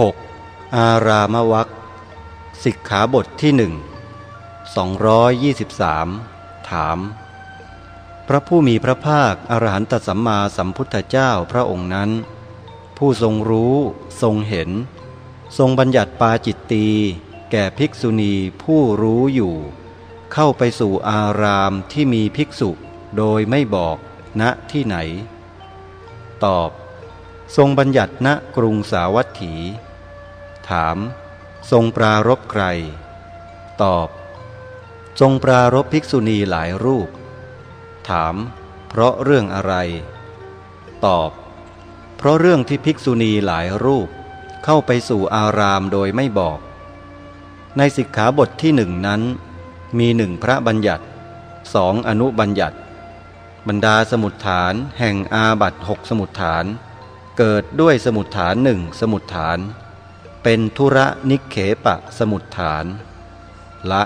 6. อารามวักสิกขาบทที่หนึ่ง223 ถาม พระผู้มีพระภาคอรหันตสัมมาสัมพุทธเจ้าพระองค์นั้น ผู้ทรงรู้ทรงเห็น ทรงบัญญัติปาจิตตีแก่ภิกษุณีผู้รู้อยู่ เข้าไปสู่อารามที่มีภิกษุโดยไม่บอกณที่ไหน ตอบ ทรงบัญญัติณกรุงสาวัตถี ถาม ทรงปรารบใคร ตอบ ทรงปรารบภิกษุณีหลายรูป ถาม เพราะเรื่องอะไร ตอบ เพราะเรื่องที่ภิกษุณีหลายรูป เข้าไปสู่อารามโดยไม่บอก ในสิกขาบทที่หนึ่งนั้น มีหนึ่งพระบัญญัติสองอนุบัญญัติ บรรดาสมุดฐานแห่งอาบัตหกสมุดฐานเกิดด้วยสมุดฐานหนึ่งสมุดฐาน เป็นธุระนิเขปะสมุดฐาน ละ